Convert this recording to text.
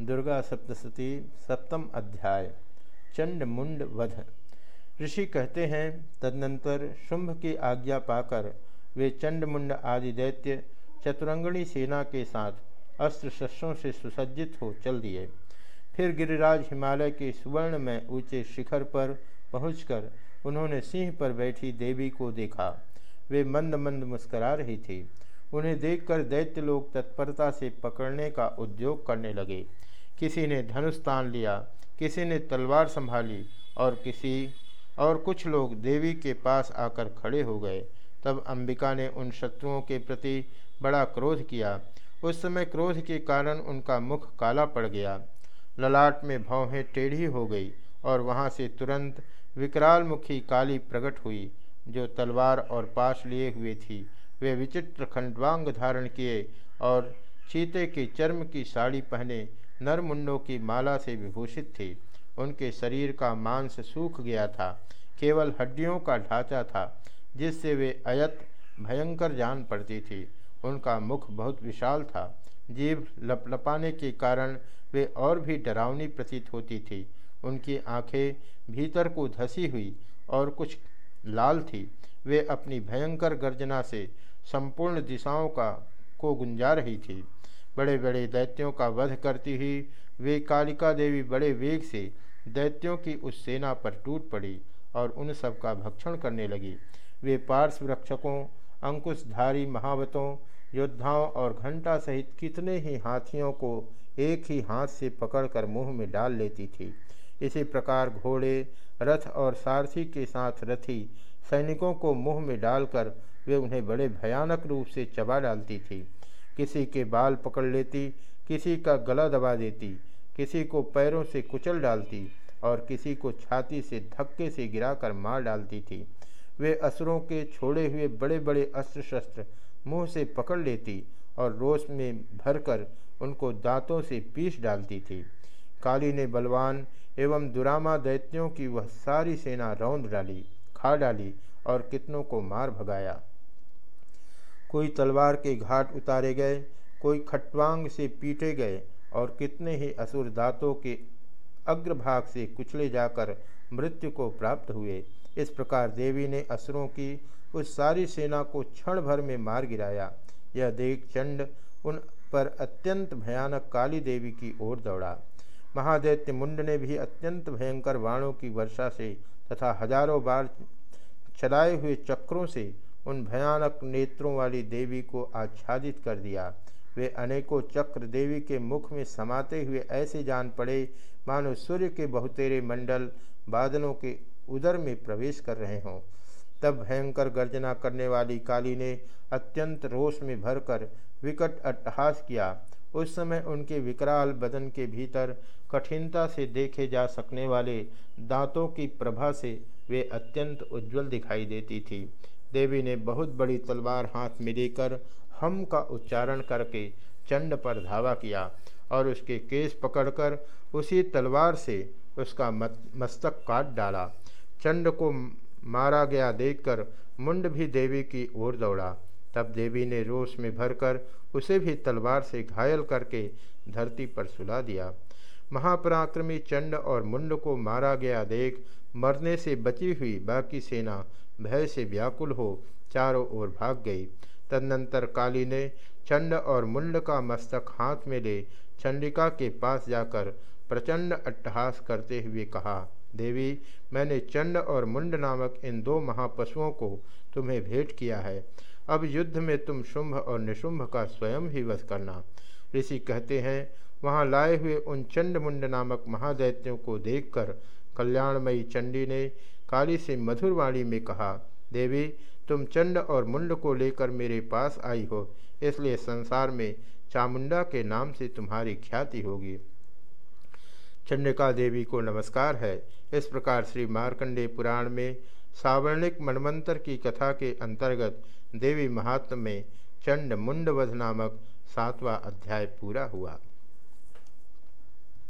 दुर्गा सप्तशती सप्तम अध्याय, चंड मुंड वध। ऋषि कहते हैं, तदनंतर शुंभ की आज्ञा पाकर वे चंडमुंड आदि दैत्य चतुरंगणी सेना के साथ अस्त्र शस्त्रों से सुसज्जित हो चल दिए। फिर गिरिराज हिमालय के सुवर्ण में ऊँचे शिखर पर पहुंचकर उन्होंने सिंह पर बैठी देवी को देखा। वे मंद मंद मुस्करा रही थी। उन्हें देखकर दैत्य लोग तत्परता से पकड़ने का उद्योग करने लगे। किसी ने धनुष तान लिया, किसी ने तलवार संभाली और किसी और कुछ लोग देवी के पास आकर खड़े हो गए। तब अंबिका ने उन शत्रुओं के प्रति बड़ा क्रोध किया। उस समय क्रोध के कारण उनका मुख काला पड़ गया। ललाट में भौहें टेढ़ी हो गई और वहाँ से तुरंत विकराल मुखी काली प्रकट हुई, जो तलवार और पाश लिए हुए थी। वे विचित्र खंडवांग धारण किए और चीते के चर्म की साड़ी पहने नरमुंडों की माला से विभूषित थी। उनके शरीर का मांस सूख गया था। केवल हड्डियों का ढांचा था, जिससे वे अयत, भयंकर जान पड़ती थी। उनका मुख बहुत विशाल था। जीभ लपलपाने के कारण वे और भी डरावनी प्रतीत होती थी। उनकी आँखें भीतर को धसी हुई और कुछ लाल थी। वे अपनी भयंकर गर्जना से संपूर्ण दिशाओं का को गुंजा रही थी। बड़े बड़े दैत्यों का वध करती हुई, वे कालिका देवी बड़े वेग से दैत्यों की उस सेना पर टूट पड़ी और उन सब का भक्षण करने लगी। वे पार्श्व रक्षकों, अंकुशधारी महावतों, योद्धाओं और घंटा सहित कितने ही हाथियों को एक ही हाथ से पकड़कर मुँह में डाल लेती थी। इसी प्रकार घोड़े, रथ और सारथी के साथ रथी सैनिकों को मुँह में डालकर वे उन्हें बड़े भयानक रूप से चबा डालती थी। किसी के बाल पकड़ लेती, किसी का गला दबा देती, किसी को पैरों से कुचल डालती और किसी को छाती से धक्के से गिराकर मार डालती थी। वे असुरों के छोड़े हुए बड़े बड़े अस्त्र शस्त्र मुँह से पकड़ लेती और रोष में भरकर उनको दांतों से पीस डालती थी। काली ने बलवान एवं दुरामा दैत्यों की वह सारी सेना रौंद डाली, खा डाली और कितनों को मार भगाया। कोई तलवार के घाट उतारे गए, कोई खटवांग से पीटे गए और कितने ही असुर दांतों के अग्रभाग से कुचले जाकर मृत्यु को प्राप्त हुए। इस प्रकार देवी ने असुरों की उस सारी सेना को क्षण भर में मार गिराया। यह देख चंड उन पर अत्यंत भयानक काली देवी की ओर दौड़ा। महादैत्य मुंड ने भी अत्यंत भयंकर बाणों की वर्षा से तथा हज़ारों बार चलाए हुए चक्रों से उन भयानक नेत्रों वाली देवी को आच्छादित कर दिया। वे अनेकों चक्र देवी के मुख में समाते हुए ऐसे जान पड़े, मानो सूर्य के बहुतेरे मंडल बादलों के उदर में प्रवेश कर रहे हों। तब भयंकर गर्जना करने वाली काली ने अत्यंत रोष में भरकर विकट अट्टहास किया। उस समय उनके विकराल बदन के भीतर कठिनता से देखे जा सकने वाले दांतों की प्रभा से वे अत्यंत उज्जवल दिखाई देती थी। देवी ने बहुत बड़ी तलवार हाथ में लेकर हम का उच्चारण करके चंड पर धावा किया और उसके केस पकड़कर उसी तलवार से उसका मस्तक काट डाला। चंड को मारा गया देखकर मुंड भी देवी की ओर दौड़ा। तब देवी ने रोष में भरकर उसे भी तलवार से घायल करके धरती पर सुला दिया। महापराक्रमी चंड और मुंड को मारा गया देख मरने से बची हुई बाकी सेना भय से व्याकुल हो चारों ओर भाग गई। तदनंतर काली ने चंड और मुंड का मस्तक हाथ में ले चंडिका के पास जाकर प्रचंड अट्टहास करते हुए कहा, देवी, मैंने चंड और मुंड नामक इन दो महापशुओं को तुम्हें भेंट किया है। अब युद्ध में तुम शुंभ और निशुंभ का स्वयं ही वध करना। ऋषि कहते हैं, वहाँ लाए हुए उन चंड मुंड नामक महादैत्यों को देखकर कल्याणमयी चंडी ने काली से मधुर वाणी में कहा, देवी, तुम चंड और मुंड को लेकर मेरे पास आई हो, इसलिए संसार में चामुंडा के नाम से तुम्हारी ख्याति होगी। चंडिका देवी को नमस्कार है। इस प्रकार श्री मार्कंडे पुराण में सावर्णिक मनमंत्र की कथा के अंतर्गत देवी महात्म में चंड मुंडवध नामक सातवां अध्याय पूरा हुआ।